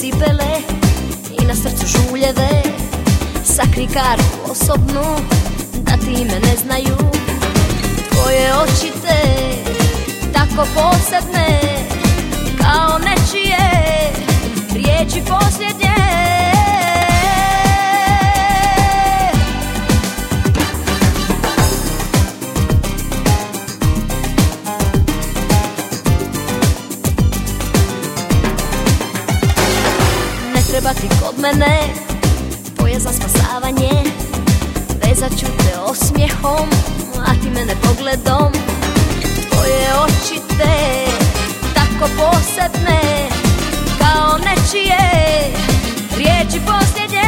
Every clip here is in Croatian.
cipele i na srcu žuljeve. Sakri kartu osobnu da ti me ne znaju. Tvoje oči te tako posebne kao nečije Riječi posljednje. svaki kod mene. Tvoje za spasavanje Vezat ću te osmijehom A ti mene pogledom. Tvoje oči te Tako posebne Kao nečije Riječi posljednje.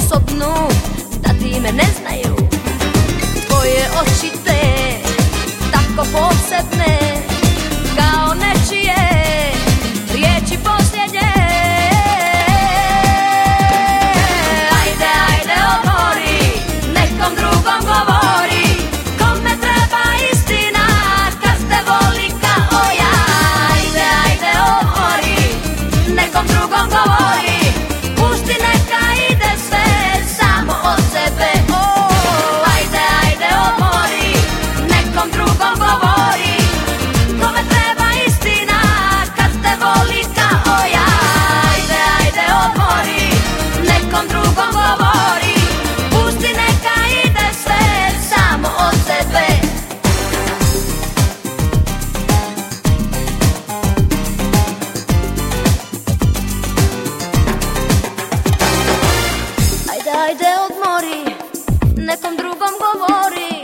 osobnu, tady me ne znaju Tvoje oči te, tako posebne Ajde odmori, nekom drugom govori